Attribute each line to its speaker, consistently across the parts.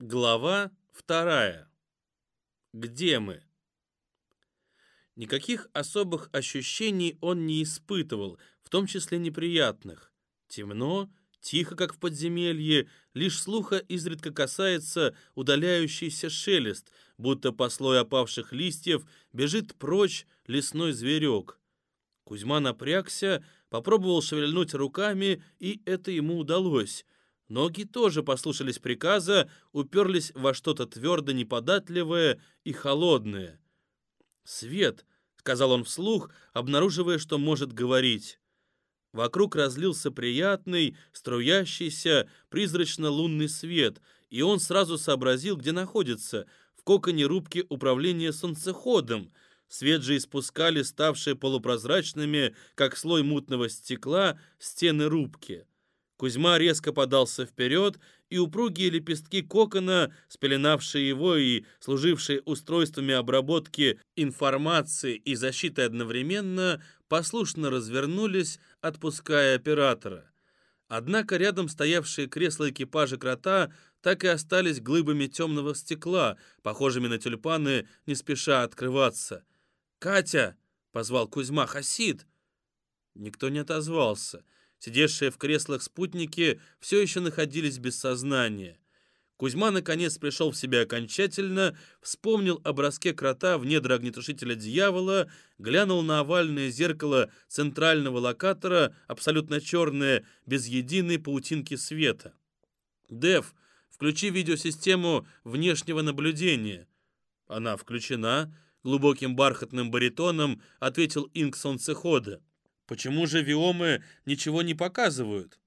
Speaker 1: Глава вторая. Где мы? Никаких особых ощущений он не испытывал, в том числе неприятных. Темно, тихо, как в подземелье, лишь слуха изредка касается удаляющийся шелест, будто по слою опавших листьев бежит прочь лесной зверек. Кузьма напрягся, попробовал шевельнуть руками, и это ему удалось — Ноги тоже послушались приказа, уперлись во что-то твердо неподатливое и холодное. «Свет!» — сказал он вслух, обнаруживая, что может говорить. Вокруг разлился приятный, струящийся, призрачно-лунный свет, и он сразу сообразил, где находится, в коконе рубки управления солнцеходом. Свет же испускали ставшие полупрозрачными, как слой мутного стекла, стены рубки. Кузьма резко подался вперед, и упругие лепестки кокона, спеленавшие его и служившие устройствами обработки информации и защиты одновременно, послушно развернулись, отпуская оператора. Однако рядом стоявшие кресла экипажа крота так и остались глыбами темного стекла, похожими на тюльпаны, не спеша открываться. «Катя!» — позвал Кузьма. «Хасид!» Никто не отозвался — Сидевшие в креслах спутники все еще находились без сознания. Кузьма наконец пришел в себя окончательно, вспомнил о броске крота в недра огнетушителя дьявола, глянул на овальное зеркало центрального локатора, абсолютно черное, без единой паутинки света. «Дев, включи видеосистему внешнего наблюдения». «Она включена», — глубоким бархатным баритоном ответил Инк Солнцехода. Почему же виомы ничего не показывают?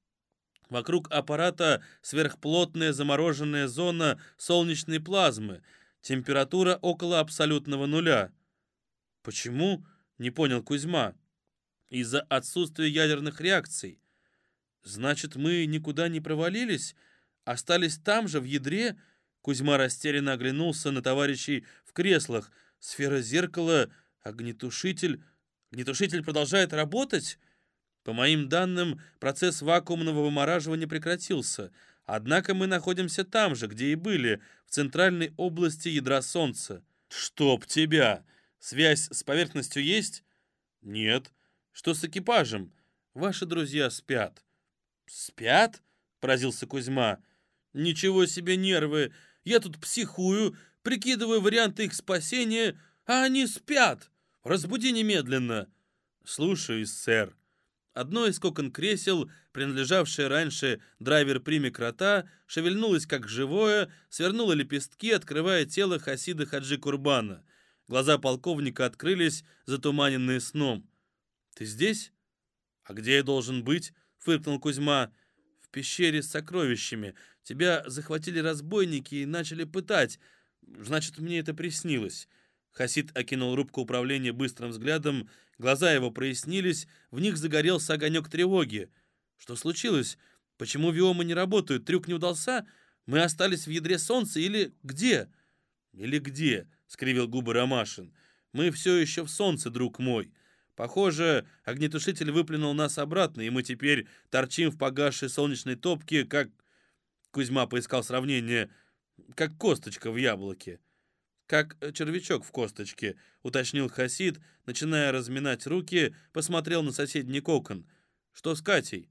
Speaker 1: Вокруг аппарата сверхплотная замороженная зона солнечной плазмы, температура около абсолютного нуля. Почему? Не понял Кузьма. Из-за отсутствия ядерных реакций. Значит, мы никуда не провалились? Остались там же, в ядре? Кузьма растерянно оглянулся на товарищей в креслах. Сфера зеркала, огнетушитель, Огнетушитель продолжает работать? По моим данным, процесс вакуумного вымораживания прекратился. Однако мы находимся там же, где и были, в центральной области ядра Солнца. Чтоб тебя! Связь с поверхностью есть? Нет. Что с экипажем? Ваши друзья спят. Спят? Поразился Кузьма. Ничего себе нервы! Я тут психую, прикидываю варианты их спасения, а они спят. Разбуди немедленно!» «Слушаюсь, сэр». Одно из кокон кресел, принадлежавшее раньше драйвер-приме крота, шевельнулось как живое, свернуло лепестки, открывая тело Хасида Хаджи Курбана. Глаза полковника открылись, затуманенные сном. «Ты здесь?» «А где я должен быть?» — фыркнул Кузьма. «В пещере с сокровищами. Тебя захватили разбойники и начали пытать. Значит, мне это приснилось. Хасид окинул рубку управления быстрым взглядом, глаза его прояснились, в них загорелся огонек тревоги. Что случилось? Почему виомы не работают? Трюк не удался? Мы остались в ядре солнца или где? Или где? скривил губы Ромашин. Мы все еще в солнце, друг мой. Похоже, огнетушитель выплюнул нас обратно, и мы теперь торчим в погасшей солнечной топке, как... Кузьма поискал сравнение, как косточка в яблоке как э, червячок в косточке», — уточнил Хасид, начиная разминать руки, посмотрел на соседний кокон. «Что с Катей?»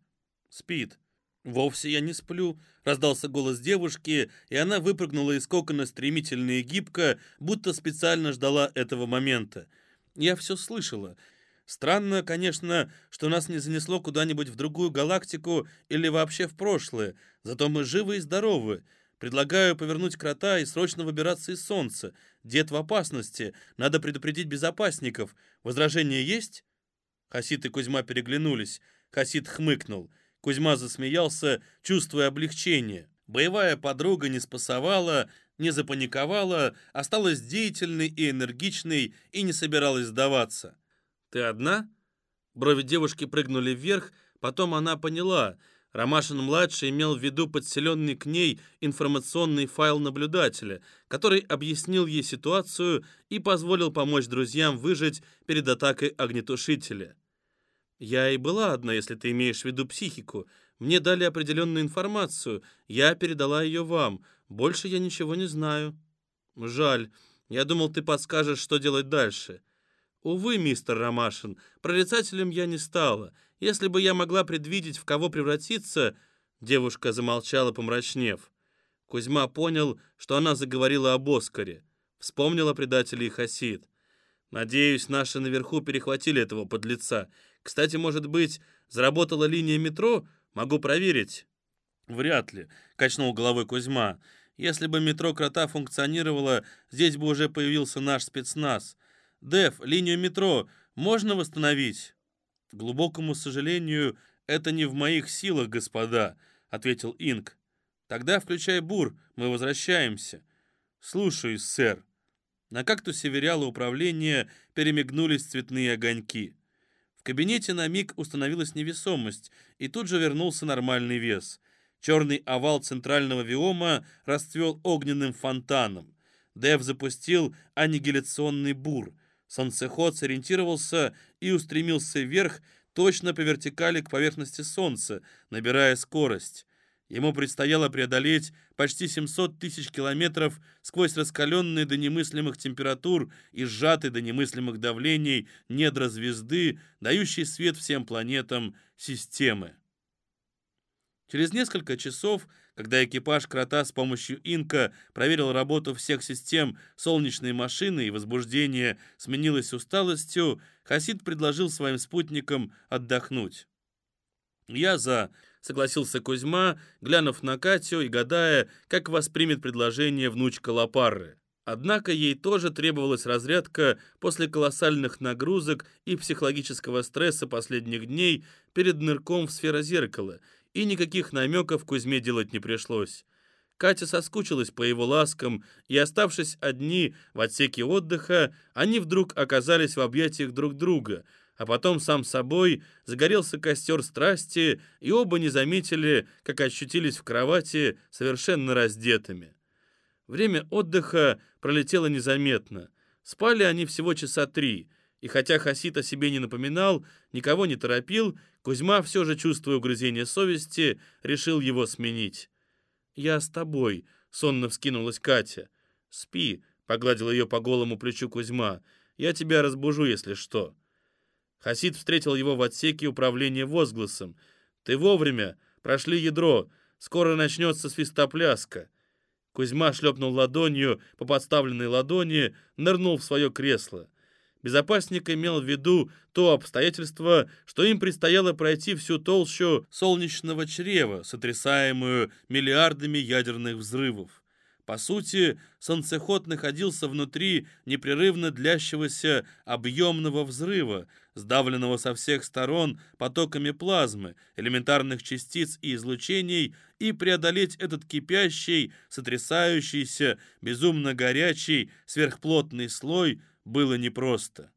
Speaker 1: «Спит». «Вовсе я не сплю», — раздался голос девушки, и она выпрыгнула из кокона стремительно и гибко, будто специально ждала этого момента. «Я все слышала». Странно, конечно, что нас не занесло куда-нибудь в другую галактику или вообще в прошлое, зато мы живы и здоровы. Предлагаю повернуть крота и срочно выбираться из солнца. Дед в опасности. Надо предупредить безопасников. Возражения есть?» Хасид и Кузьма переглянулись. Хасид хмыкнул. Кузьма засмеялся, чувствуя облегчение. Боевая подруга не спасовала, не запаниковала, осталась деятельной и энергичной и не собиралась сдаваться. «Ты одна?» Брови девушки прыгнули вверх, потом она поняла — Ромашин-младший имел в виду подселенный к ней информационный файл наблюдателя, который объяснил ей ситуацию и позволил помочь друзьям выжить перед атакой огнетушителя. «Я и была одна, если ты имеешь в виду психику. Мне дали определенную информацию, я передала ее вам. Больше я ничего не знаю». «Жаль. Я думал, ты подскажешь, что делать дальше». «Увы, мистер Ромашин, прорицателем я не стала. Если бы я могла предвидеть, в кого превратиться...» Девушка замолчала, помрачнев. Кузьма понял, что она заговорила об Оскаре. Вспомнил о и Хасид. «Надеюсь, наши наверху перехватили этого подлеца. Кстати, может быть, заработала линия метро? Могу проверить». «Вряд ли», — качнул головой Кузьма. «Если бы метро Крота функционировало, здесь бы уже появился наш спецназ. Дев, линию метро можно восстановить?» «К глубокому сожалению, это не в моих силах, господа», — ответил Инг. «Тогда включай бур, мы возвращаемся». «Слушаюсь, сэр». На кактусе Веряла управления перемигнулись цветные огоньки. В кабинете на миг установилась невесомость, и тут же вернулся нормальный вес. Черный овал центрального виома расцвел огненным фонтаном. Дэв запустил аннигиляционный бур. Солнцеход сориентировался и устремился вверх, точно по вертикали к поверхности Солнца, набирая скорость. Ему предстояло преодолеть почти 700 тысяч километров сквозь раскаленные до немыслимых температур и сжатые до немыслимых давлений недра звезды, дающие свет всем планетам системы. Через несколько часов, когда экипаж Крота с помощью Инка проверил работу всех систем солнечной машины и возбуждение сменилось усталостью, Хасид предложил своим спутникам отдохнуть. «Я за», — согласился Кузьма, глянув на Катю и гадая, как воспримет предложение внучка Лапарры. Однако ей тоже требовалась разрядка после колоссальных нагрузок и психологического стресса последних дней перед нырком в сферозеркало, и никаких намеков Кузьме делать не пришлось. Катя соскучилась по его ласкам, и, оставшись одни в отсеке отдыха, они вдруг оказались в объятиях друг друга — а потом сам собой загорелся костер страсти, и оба не заметили, как ощутились в кровати совершенно раздетыми. Время отдыха пролетело незаметно. Спали они всего часа три, и хотя Хасид о себе не напоминал, никого не торопил, Кузьма, все же чувствуя угрызение совести, решил его сменить. «Я с тобой», — сонно вскинулась Катя. «Спи», — погладил ее по голому плечу Кузьма. «Я тебя разбужу, если что». Хасид встретил его в отсеке управления возгласом. «Ты вовремя! Прошли ядро! Скоро начнется свистопляска!» Кузьма шлепнул ладонью по подставленной ладони, нырнул в свое кресло. Безопасник имел в виду то обстоятельство, что им предстояло пройти всю толщу солнечного чрева, сотрясаемую миллиардами ядерных взрывов. По сути, солнцеход находился внутри непрерывно длящегося объемного взрыва, сдавленного со всех сторон потоками плазмы, элементарных частиц и излучений, и преодолеть этот кипящий, сотрясающийся, безумно горячий, сверхплотный слой было непросто.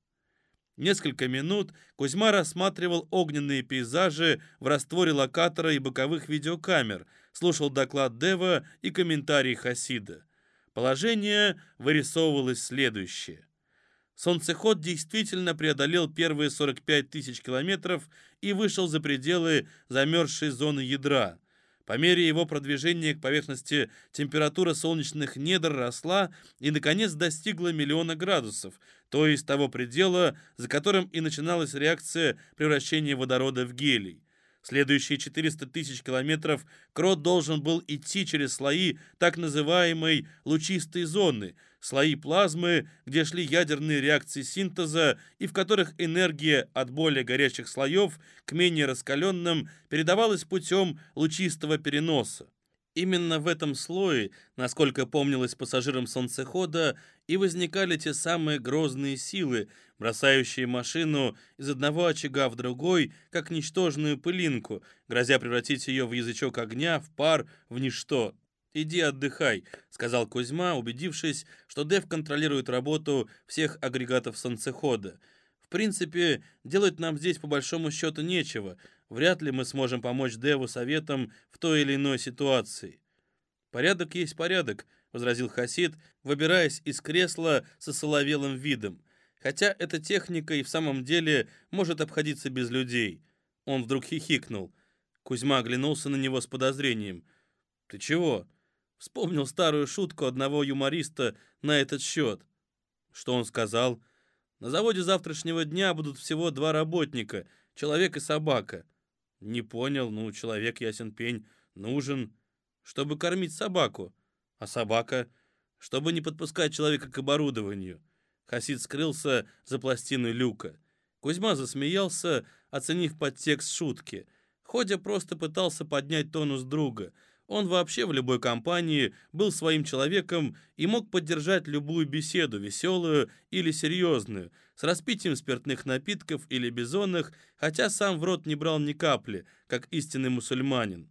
Speaker 1: Несколько минут Кузьма рассматривал огненные пейзажи в растворе локатора и боковых видеокамер, слушал доклад Дева и комментарии Хасида. Положение вырисовывалось следующее. Солнцеход действительно преодолел первые 45 тысяч километров и вышел за пределы замерзшей зоны ядра. По мере его продвижения к поверхности температура солнечных недр росла и, наконец, достигла миллиона градусов, то есть того предела, за которым и начиналась реакция превращения водорода в гелий. Следующие 400 тысяч километров Крот должен был идти через слои так называемой лучистой зоны, слои плазмы, где шли ядерные реакции синтеза и в которых энергия от более горячих слоев к менее раскаленным передавалась путем лучистого переноса. Именно в этом слое, насколько помнилось пассажирам солнцехода, и возникали те самые грозные силы, бросающие машину из одного очага в другой, как ничтожную пылинку, грозя превратить ее в язычок огня, в пар, в ничто. «Иди отдыхай», — сказал Кузьма, убедившись, что Дев контролирует работу всех агрегатов солнцехода. «В принципе, делать нам здесь по большому счету нечего. Вряд ли мы сможем помочь Деву советом в той или иной ситуации». «Порядок есть порядок», — возразил Хасид, выбираясь из кресла со соловелым видом. «Хотя эта техника и в самом деле может обходиться без людей». Он вдруг хихикнул. Кузьма оглянулся на него с подозрением. «Ты чего?» Вспомнил старую шутку одного юмориста на этот счет. Что он сказал? «На заводе завтрашнего дня будут всего два работника, человек и собака». Не понял, ну, человек, ясен пень, нужен, чтобы кормить собаку. А собака? Чтобы не подпускать человека к оборудованию. Хасид скрылся за пластиной люка. Кузьма засмеялся, оценив подтекст шутки. Ходя просто пытался поднять тонус друга — он вообще в любой компании был своим человеком и мог поддержать любую беседу, веселую или серьезную, с распитием спиртных напитков или бизонных, хотя сам в рот не брал ни капли, как истинный мусульманин.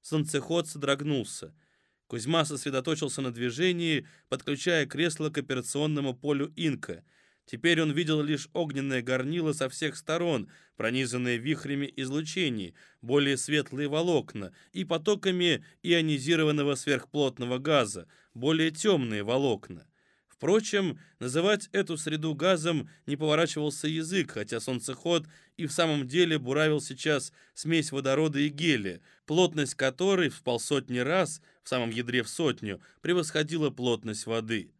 Speaker 1: Солнцеход содрогнулся. Кузьма сосредоточился на движении, подключая кресло к операционному полю инка — Теперь он видел лишь огненное горнило со всех сторон, пронизанные вихрями излучений, более светлые волокна и потоками ионизированного сверхплотного газа, более темные волокна. Впрочем, называть эту среду газом не поворачивался язык, хотя солнцеход и в самом деле буравил сейчас смесь водорода и гелия, плотность которой в полсотни раз, в самом ядре в сотню, превосходила плотность воды.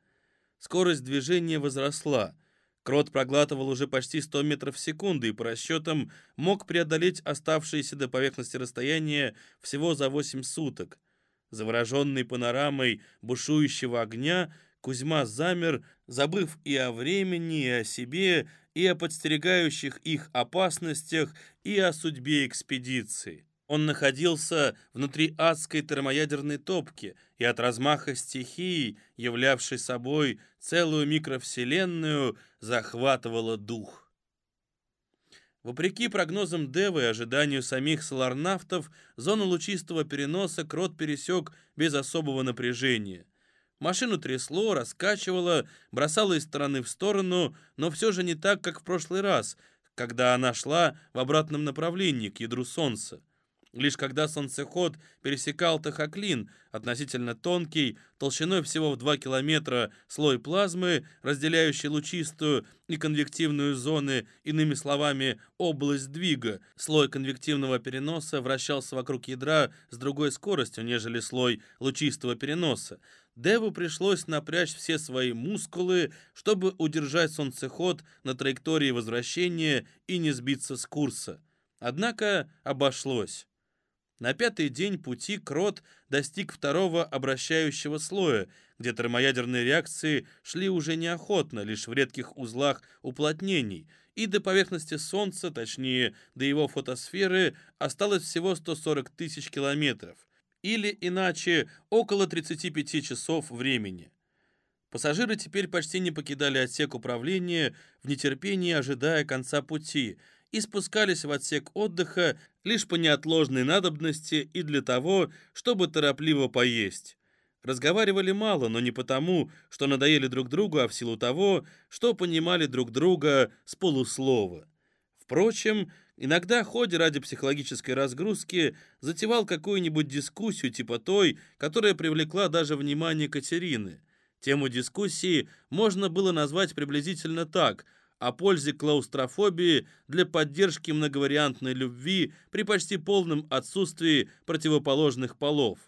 Speaker 1: Скорость движения возросла. Крот проглатывал уже почти 100 метров в секунду и по расчетам мог преодолеть оставшееся до поверхности расстояние всего за 8 суток. Завороженный панорамой бушующего огня, Кузьма замер, забыв и о времени, и о себе, и о подстерегающих их опасностях, и о судьбе экспедиции. Он находился внутри адской термоядерной топки, и от размаха стихии, являвшей собой целую микровселенную, захватывало дух. Вопреки прогнозам Девы и ожиданию самих соларнафтов, зону лучистого переноса Крот пересек без особого напряжения. Машину трясло, раскачивало, бросало из стороны в сторону, но все же не так, как в прошлый раз, когда она шла в обратном направлении, к ядру Солнца. Лишь когда солнцеход пересекал Тахаклин, относительно тонкий, толщиной всего в 2 километра слой плазмы, разделяющий лучистую и конвективную зоны, иными словами, область двига, слой конвективного переноса вращался вокруг ядра с другой скоростью, нежели слой лучистого переноса. Деву пришлось напрячь все свои мускулы, чтобы удержать солнцеход на траектории возвращения и не сбиться с курса. Однако обошлось. На пятый день пути Крот достиг второго обращающего слоя, где термоядерные реакции шли уже неохотно, лишь в редких узлах уплотнений, и до поверхности Солнца, точнее, до его фотосферы, осталось всего 140 тысяч километров, или, иначе, около 35 часов времени. Пассажиры теперь почти не покидали отсек управления, в нетерпении ожидая конца пути – и спускались в отсек отдыха лишь по неотложной надобности и для того, чтобы торопливо поесть. Разговаривали мало, но не потому, что надоели друг другу, а в силу того, что понимали друг друга с полуслова. Впрочем, иногда Ходи ради психологической разгрузки затевал какую-нибудь дискуссию типа той, которая привлекла даже внимание Катерины. Тему дискуссии можно было назвать приблизительно так – о пользе клаустрофобии для поддержки многовариантной любви при почти полном отсутствии противоположных полов.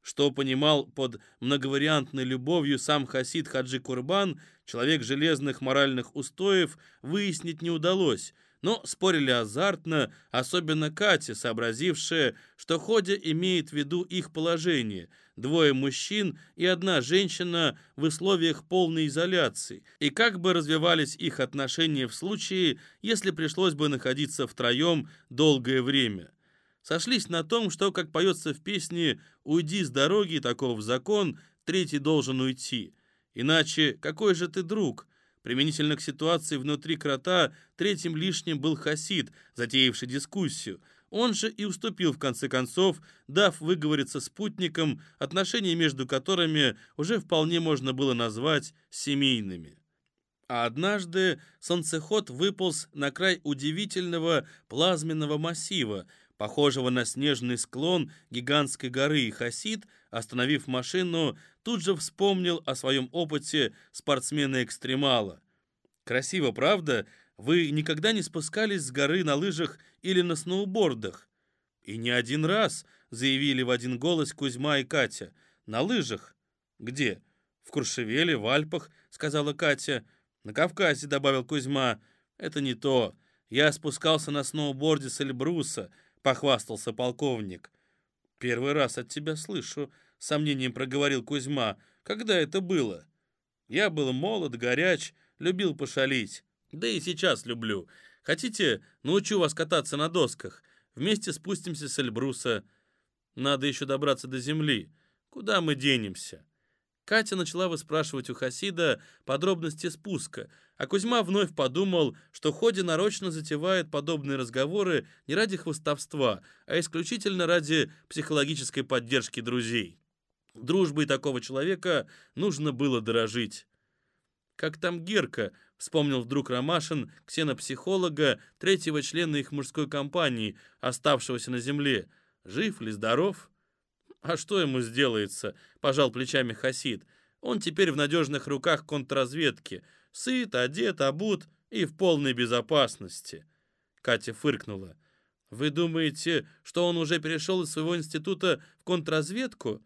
Speaker 1: Что понимал под многовариантной любовью сам Хасид Хаджи Курбан, человек железных моральных устоев, выяснить не удалось, но спорили азартно, особенно Катя, сообразившая, что Ходя имеет в виду их положение – двое мужчин и одна женщина в условиях полной изоляции, и как бы развивались их отношения в случае, если пришлось бы находиться втроем долгое время. Сошлись на том, что, как поется в песне «Уйди с дороги, таков закон, третий должен уйти». Иначе какой же ты друг? Применительно к ситуации внутри крота, третьим лишним был Хасид, затеявший дискуссию – он же и уступил в конце концов, дав выговориться спутникам, отношения между которыми уже вполне можно было назвать семейными. А однажды солнцеход выполз на край удивительного плазменного массива, похожего на снежный склон гигантской горы, Хасид, остановив машину, тут же вспомнил о своем опыте спортсмена-экстремала. Красиво, правда? Вы никогда не спускались с горы на лыжах или на сноубордах? «И не один раз», — заявили в один голос Кузьма и Катя. «На лыжах». «Где?» «В Куршевеле, в Альпах», — сказала Катя. «На Кавказе», — добавил Кузьма. «Это не то. Я спускался на сноуборде с Эльбруса», — похвастался полковник. «Первый раз от тебя слышу», — сомнением проговорил Кузьма. «Когда это было?» «Я был молод, горяч, любил пошалить. Да и сейчас люблю. Хотите, научу вас кататься на досках? Вместе спустимся с Эльбруса. Надо еще добраться до земли. Куда мы денемся?» Катя начала выспрашивать у Хасида подробности спуска, а Кузьма вновь подумал, что Ходи нарочно затевает подобные разговоры не ради хвостовства, а исключительно ради психологической поддержки друзей. Дружбой такого человека нужно было дорожить. Как там Герка, вспомнил вдруг Ромашин, ксенопсихолога, третьего члена их мужской компании, оставшегося на земле. Жив ли, здоров? «А что ему сделается?» – пожал плечами Хасид. «Он теперь в надежных руках контрразведки. Сыт, одет, обут и в полной безопасности». Катя фыркнула. «Вы думаете, что он уже перешел из своего института в контрразведку?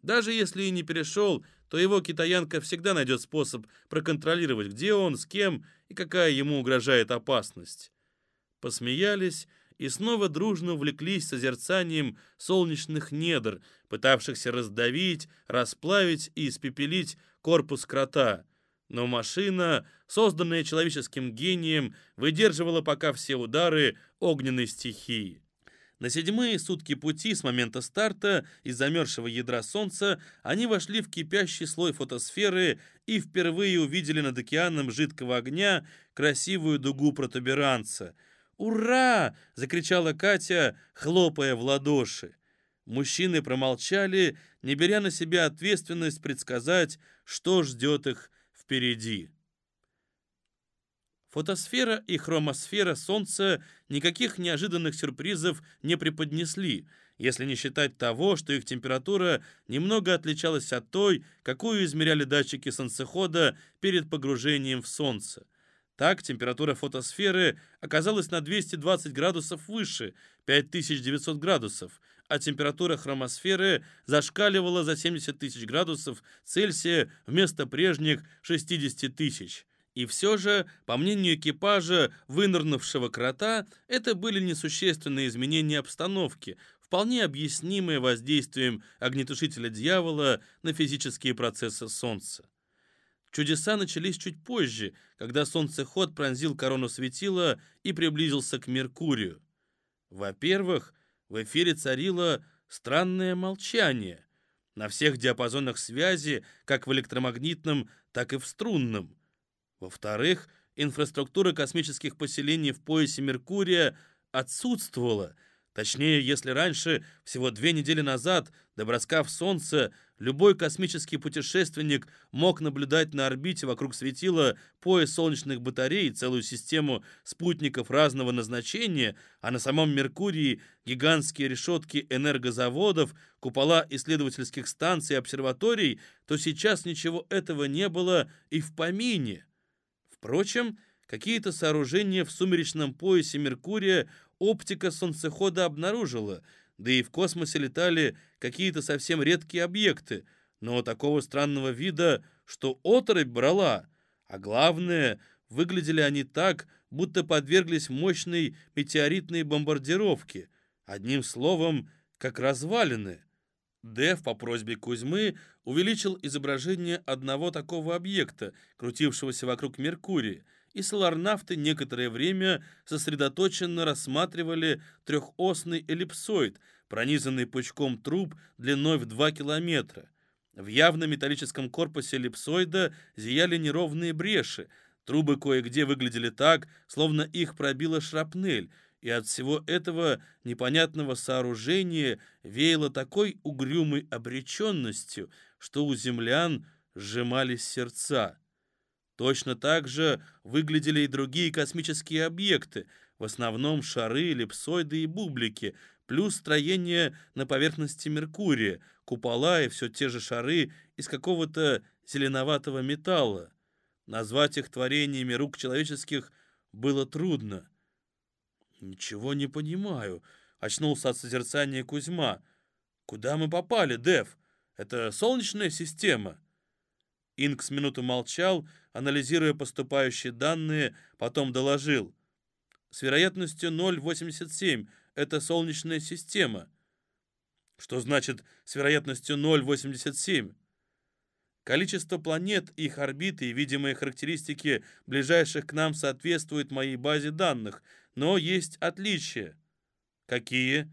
Speaker 1: Даже если и не перешел, то его китаянка всегда найдет способ проконтролировать, где он, с кем и какая ему угрожает опасность». Посмеялись и снова дружно увлеклись созерцанием солнечных недр, пытавшихся раздавить, расплавить и испепелить корпус крота. Но машина, созданная человеческим гением, выдерживала пока все удары огненной стихии. На седьмые сутки пути с момента старта из замерзшего ядра Солнца они вошли в кипящий слой фотосферы и впервые увидели над океаном жидкого огня красивую дугу протуберанца — «Ура!» — закричала Катя, хлопая в ладоши. Мужчины промолчали, не беря на себя ответственность предсказать, что ждет их впереди. Фотосфера и хромосфера Солнца никаких неожиданных сюрпризов не преподнесли, если не считать того, что их температура немного отличалась от той, какую измеряли датчики солнцехода перед погружением в Солнце. Так температура фотосферы оказалась на 220 градусов выше, 5900 градусов, а температура хромосферы зашкаливала за 70 тысяч градусов Цельсия вместо прежних 60 тысяч. И все же, по мнению экипажа вынырнувшего крота, это были несущественные изменения обстановки, вполне объяснимые воздействием огнетушителя дьявола на физические процессы Солнца. Чудеса начались чуть позже, когда солнцеход пронзил корону светила и приблизился к Меркурию. Во-первых, в эфире царило странное молчание на всех диапазонах связи, как в электромагнитном, так и в струнном. Во-вторых, инфраструктура космических поселений в поясе Меркурия отсутствовала – Точнее, если раньше, всего две недели назад, доброскав Солнце, любой космический путешественник мог наблюдать на орбите вокруг светила пояс солнечных батарей, целую систему спутников разного назначения, а на самом Меркурии гигантские решетки энергозаводов, купола исследовательских станций и обсерваторий, то сейчас ничего этого не было и в помине. Впрочем, какие-то сооружения в сумеречном поясе Меркурия оптика солнцехода обнаружила, да и в космосе летали какие-то совсем редкие объекты, но такого странного вида, что оторопь брала. А главное, выглядели они так, будто подверглись мощной метеоритной бомбардировке. Одним словом, как развалины. Дев по просьбе Кузьмы увеличил изображение одного такого объекта, крутившегося вокруг Меркурия, и соларнавты некоторое время сосредоточенно рассматривали трехосный эллипсоид, пронизанный пучком труб длиной в 2 километра. В явно металлическом корпусе эллипсоида зияли неровные бреши, трубы кое-где выглядели так, словно их пробила шрапнель, и от всего этого непонятного сооружения веяло такой угрюмой обреченностью, что у землян сжимались сердца. Точно так же выглядели и другие космические объекты, в основном шары, эллипсоиды и бублики, плюс строение на поверхности Меркурия, купола и все те же шары из какого-то зеленоватого металла. Назвать их творениями рук человеческих было трудно. «Ничего не понимаю», — очнулся от созерцания Кузьма. «Куда мы попали, Дев? Это солнечная система?» Инк с минуту молчал, анализируя поступающие данные, потом доложил. «С вероятностью 0,87 это солнечная система». «Что значит с вероятностью 0,87?» Количество планет, их орбиты и видимые характеристики ближайших к нам соответствуют моей базе данных, но есть отличия. Какие?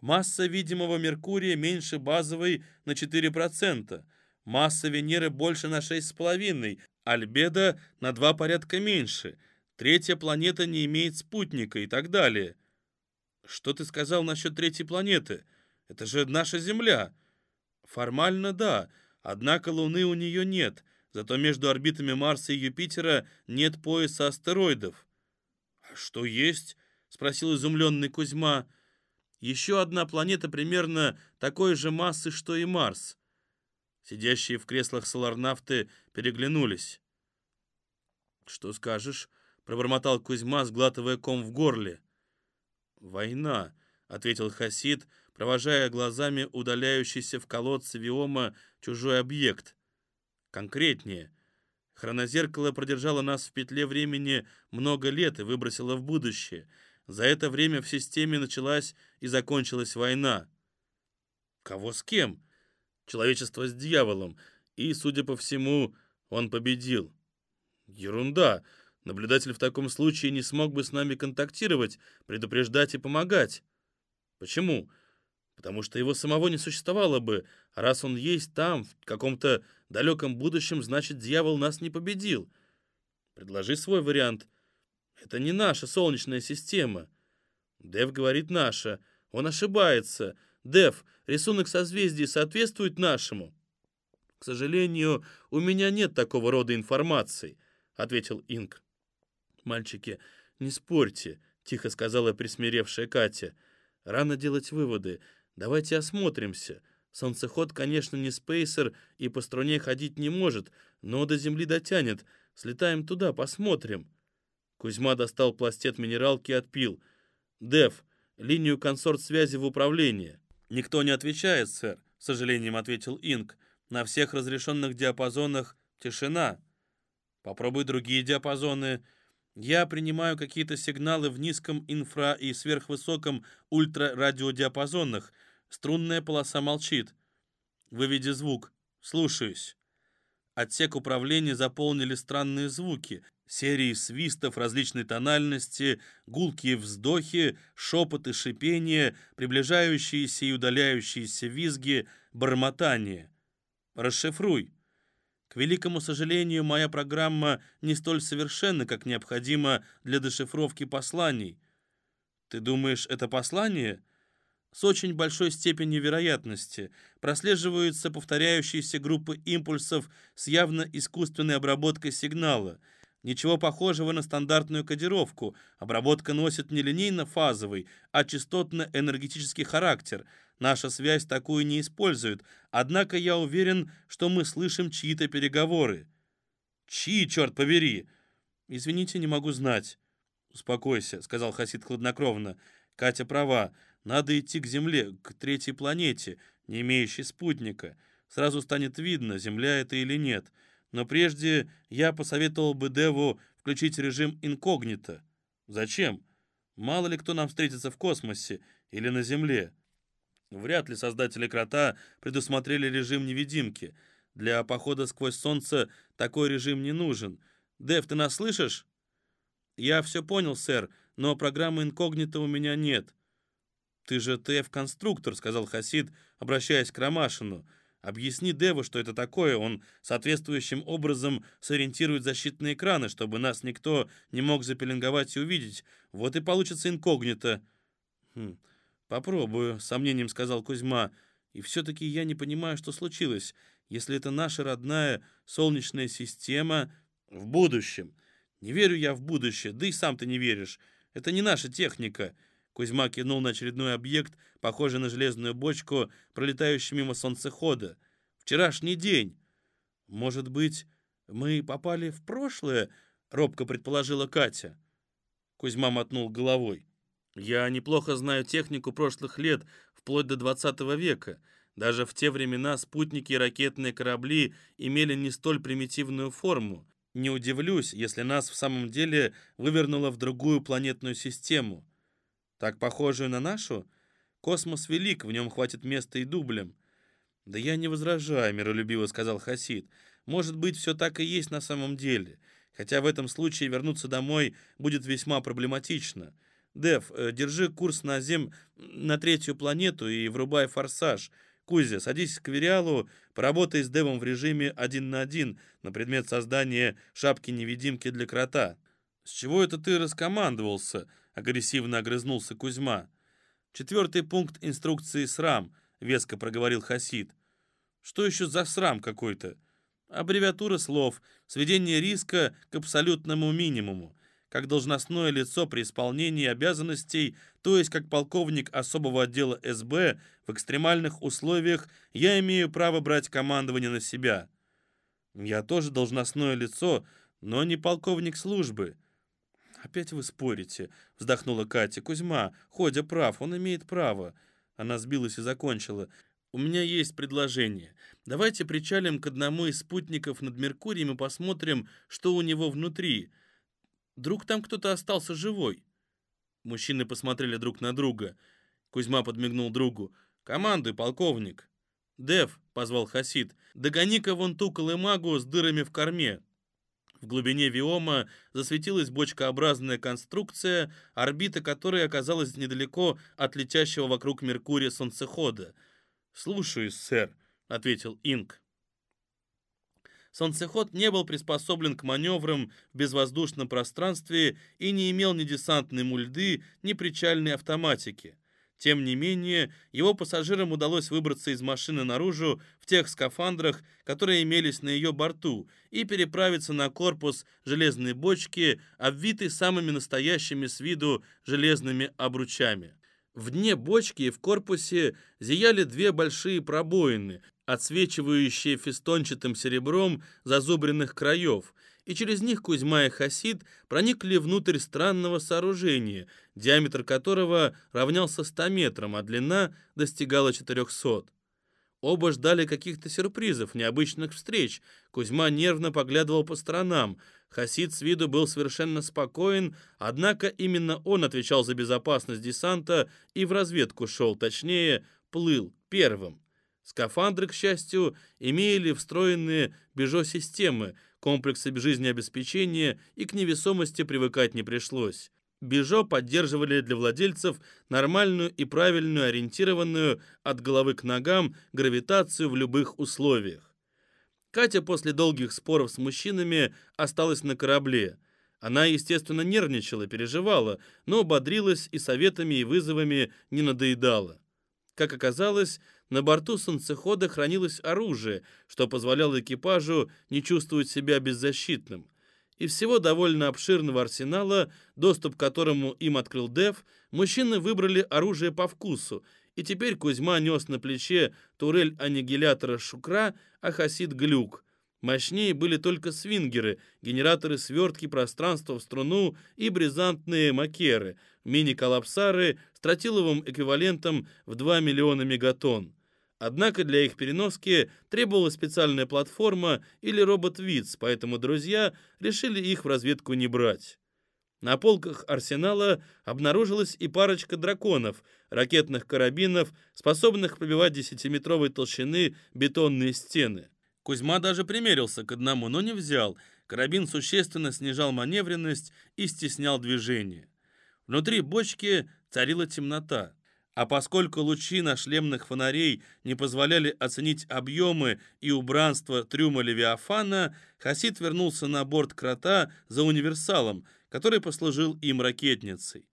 Speaker 1: Масса видимого Меркурия меньше базовой на 4%, масса Венеры больше на 6,5%, альбедо на два порядка меньше, третья планета не имеет спутника и так далее. Что ты сказал насчет третьей планеты? Это же наша Земля. Формально да, Однако Луны у нее нет, зато между орбитами Марса и Юпитера нет пояса астероидов. «А что есть?» — спросил изумленный Кузьма. «Еще одна планета примерно такой же массы, что и Марс». Сидящие в креслах соларнавты переглянулись. «Что скажешь?» — пробормотал Кузьма, сглатывая ком в горле. «Война», — ответил Хасид, провожая глазами удаляющийся в колодце Виома чужой объект. Конкретнее. Хронозеркало продержало нас в петле времени много лет и выбросило в будущее. За это время в системе началась и закончилась война. Кого с кем? Человечество с дьяволом. И, судя по всему, он победил. Ерунда. Наблюдатель в таком случае не смог бы с нами контактировать, предупреждать и помогать. Почему? Потому что его самого не существовало бы, а раз он есть там, в каком-то далеком будущем, значит, дьявол нас не победил. Предложи свой вариант. Это не наша солнечная система. Дев говорит наша. Он ошибается. Дев, рисунок созвездий соответствует нашему. К сожалению, у меня нет такого рода информации, ответил Инг. Мальчики, не спорьте, тихо сказала присмиревшая Катя. Рано делать выводы. Давайте осмотримся. Солнцеход, конечно, не спейсер и по струне ходить не может, но до земли дотянет. Слетаем туда, посмотрим. Кузьма достал пластет минералки и отпил. «Дев, линию консорт-связи в управление». «Никто не отвечает, сэр», — с сожалением ответил Инк. «На всех разрешенных диапазонах тишина». «Попробуй другие диапазоны». Я принимаю какие-то сигналы в низком инфра- и сверхвысоком ультрарадиодиапазонах. Струнная полоса молчит. Выведи звук. Слушаюсь. Отсек управления заполнили странные звуки. Серии свистов различной тональности, гулкие вздохи, шепоты, шипения, приближающиеся и удаляющиеся визги, бормотание. Расшифруй. К великому сожалению, моя программа не столь совершенна, как необходимо для дешифровки посланий. Ты думаешь, это послание? С очень большой степенью вероятности прослеживаются повторяющиеся группы импульсов с явно искусственной обработкой сигнала. Ничего похожего на стандартную кодировку. Обработка носит не линейно-фазовый, а частотно-энергетический характер – Наша связь такую не использует, однако я уверен, что мы слышим чьи-то переговоры». «Чьи, черт побери?» «Извините, не могу знать». «Успокойся», — сказал Хасид хладнокровно. «Катя права. Надо идти к Земле, к третьей планете, не имеющей спутника. Сразу станет видно, Земля это или нет. Но прежде я посоветовал бы Деву включить режим инкогнито. Зачем? Мало ли кто нам встретится в космосе или на Земле. Вряд ли создатели крота предусмотрели режим невидимки. Для похода сквозь солнце такой режим не нужен. Дэв, ты нас слышишь? Я все понял, сэр, но программы инкогнито у меня нет. Ты же ТФ-конструктор, сказал Хасид, обращаясь к Ромашину. Объясни Деву, что это такое. Он соответствующим образом сориентирует защитные экраны, чтобы нас никто не мог запеленговать и увидеть. Вот и получится инкогнито. Хм. «Попробую», — сомнением сказал Кузьма. «И все-таки я не понимаю, что случилось. Если это наша родная Солнечная система в будущем. Не верю я в будущее, да и сам ты не веришь. Это не наша техника». Кузьма кинул на очередной объект, похожий на железную бочку, пролетающий мимо солнцехода. «Вчерашний день». «Может быть, мы попали в прошлое?» — робко предположила Катя. Кузьма мотнул головой. Я неплохо знаю технику прошлых лет, вплоть до 20 века. Даже в те времена спутники и ракетные корабли имели не столь примитивную форму. Не удивлюсь, если нас в самом деле вывернуло в другую планетную систему. Так похожую на нашу? Космос велик, в нем хватит места и дублям. «Да я не возражаю», — миролюбиво сказал Хасид. «Может быть, все так и есть на самом деле. Хотя в этом случае вернуться домой будет весьма проблематично. Дев, э, держи курс на Зем... на третью планету и врубай форсаж. Кузя, садись к Вериалу, поработай с Девом в режиме один на один на предмет создания шапки-невидимки для крота». «С чего это ты раскомандовался?» — агрессивно огрызнулся Кузьма. «Четвертый пункт инструкции СРАМ», — веско проговорил Хасид. «Что еще за срам какой-то?» Аббревиатура слов, сведение риска к абсолютному минимуму. Как должностное лицо при исполнении обязанностей, то есть как полковник особого отдела СБ, в экстремальных условиях я имею право брать командование на себя. Я тоже должностное лицо, но не полковник службы. «Опять вы спорите», — вздохнула Катя. «Кузьма, Ходя прав, он имеет право». Она сбилась и закончила. «У меня есть предложение. Давайте причалим к одному из спутников над Меркурием и посмотрим, что у него внутри. Вдруг там кто-то остался живой?» Мужчины посмотрели друг на друга. Кузьма подмигнул другу. «Командуй, полковник!» «Дев», — позвал Хасид, — «догони-ка вон ту колымагу с дырами в корме. В глубине виома засветилась бочкообразная конструкция, орбита которой оказалась недалеко от летящего вокруг Меркурия солнцехода. «Слушаюсь, сэр», — ответил Инк. Солнцеход не был приспособлен к маневрам в безвоздушном пространстве и не имел ни десантной мульды, ни причальной автоматики. Тем не менее, его пассажирам удалось выбраться из машины наружу в тех скафандрах, которые имелись на ее борту, и переправиться на корпус железной бочки, обвитой самыми настоящими с виду железными обручами. В дне бочки и в корпусе зияли две большие пробоины, отсвечивающие фестончатым серебром зазубренных краев, и через них Кузьма и Хасид проникли внутрь странного сооружения, диаметр которого равнялся 100 метрам, а длина достигала 400. Оба ждали каких-то сюрпризов, необычных встреч. Кузьма нервно поглядывал по сторонам. Хасид с виду был совершенно спокоен, однако именно он отвечал за безопасность десанта и в разведку шел, точнее, плыл первым. Скафандры, к счастью, имели встроенные бежо-системы, комплексы жизнеобеспечения, и к невесомости привыкать не пришлось. Бежо поддерживали для владельцев нормальную и правильную ориентированную от головы к ногам гравитацию в любых условиях. Катя после долгих споров с мужчинами осталась на корабле. Она, естественно, нервничала, переживала, но бодрилась и советами и вызовами не надоедала. Как оказалось, на борту солнцехода хранилось оружие, что позволяло экипажу не чувствовать себя беззащитным. Из всего довольно обширного арсенала, доступ к которому им открыл Дев, мужчины выбрали оружие по вкусу, и теперь Кузьма нес на плече турель аннигилятора «Шукра», а Хасид «Глюк». Мощнее были только свингеры, генераторы свертки пространства в струну и бризантные макеры, мини-коллапсары с тротиловым эквивалентом в 2 миллиона мегатонн. Однако для их переноски требовалась специальная платформа или робот-виц, поэтому друзья решили их в разведку не брать. На полках арсенала обнаружилась и парочка драконов, ракетных карабинов, способных пробивать десятиметровой толщины бетонные стены. Кузьма даже примерился к одному, но не взял. Карабин существенно снижал маневренность и стеснял движение. Внутри бочки царила темнота. А поскольку лучи на шлемных фонарей не позволяли оценить объемы и убранство трюма Левиафана, Хасид вернулся на борт крота за универсалом, который послужил им ракетницей.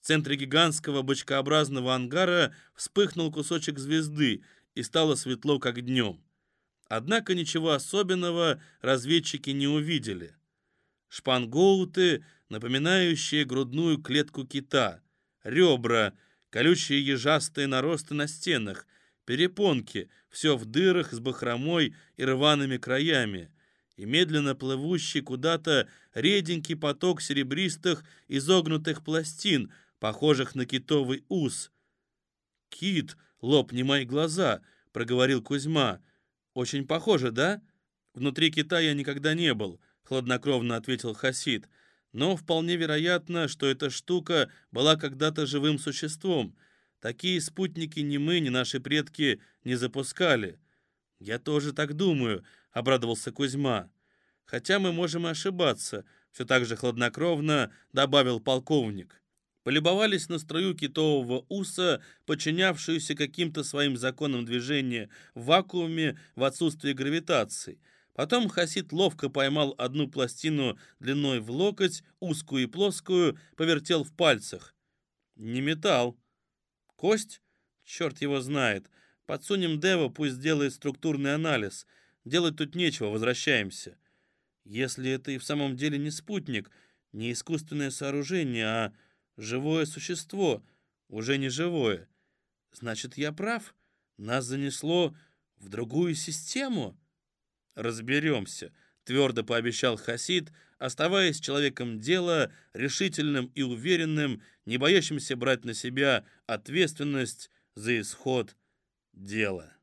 Speaker 1: В центре гигантского бочкообразного ангара вспыхнул кусочек звезды, и стало светло, как днем. Однако ничего особенного разведчики не увидели. Шпангоуты, напоминающие грудную клетку кита, ребра — колючие ежастые наросты на стенах, перепонки, все в дырах с бахромой и рваными краями, и медленно плывущий куда-то реденький поток серебристых изогнутых пластин, похожих на китовый ус. «Кит, лопни мои глаза», — проговорил Кузьма. «Очень похоже, да?» «Внутри кита я никогда не был», — хладнокровно ответил Хасид. «Но вполне вероятно, что эта штука была когда-то живым существом. Такие спутники ни мы, ни наши предки не запускали». «Я тоже так думаю», — обрадовался Кузьма. «Хотя мы можем и ошибаться», — все так же хладнокровно добавил полковник полюбовались на струю китового уса, подчинявшуюся каким-то своим законам движения в вакууме в отсутствии гравитации. Потом Хасид ловко поймал одну пластину длиной в локоть, узкую и плоскую, повертел в пальцах. Не металл. Кость? Черт его знает. Подсунем Дева, пусть сделает структурный анализ. Делать тут нечего, возвращаемся. Если это и в самом деле не спутник, не искусственное сооружение, а живое существо, уже не живое. Значит, я прав? Нас занесло в другую систему? Разберемся, твердо пообещал Хасид, оставаясь человеком дела, решительным и уверенным, не боящимся брать на себя ответственность за исход дела.